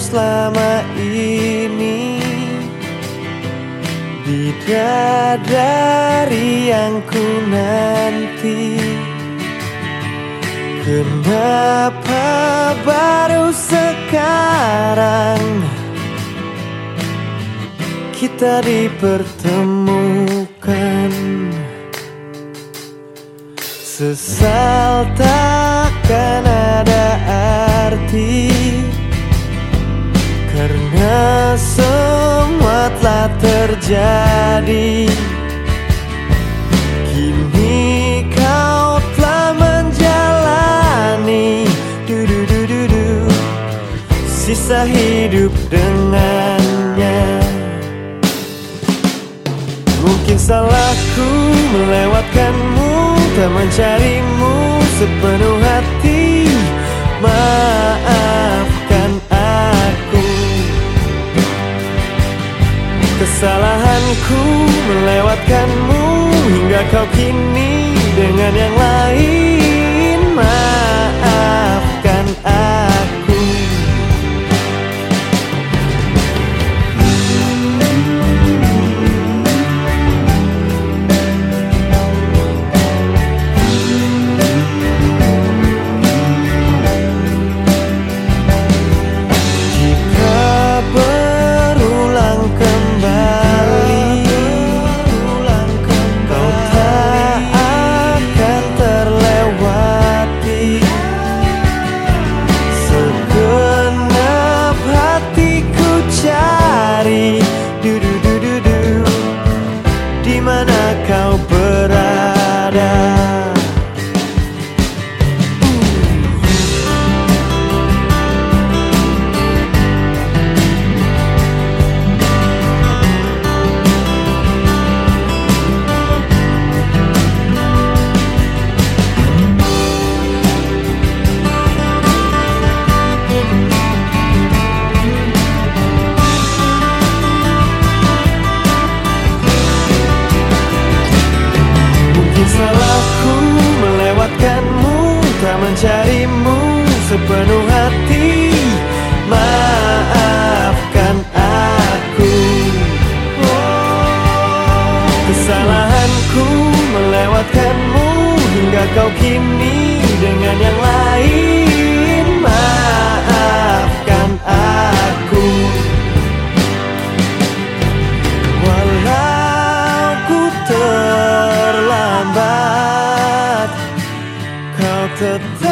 selama ini. Bidadari yang ku nanti. Kenapa baru sekarang Kita dipertemukan? Sesal takkan ada arti Karena semua telah terjadi. Kini kau telah menjalani. Du -du -du -du -du, Sisa hidup dengannya. Mungkin salahku melewatkanmu Tak mencarimu sepenuh Kesalahanku melewatkanmu Hingga kau kini dengan yang lain demon sepenuh hati. Maafkan aku. Kesalahanku melewatkanmu Hingga kau kini dengan yang lain. Maafkan aku. Walau ku terlambat Kau tetap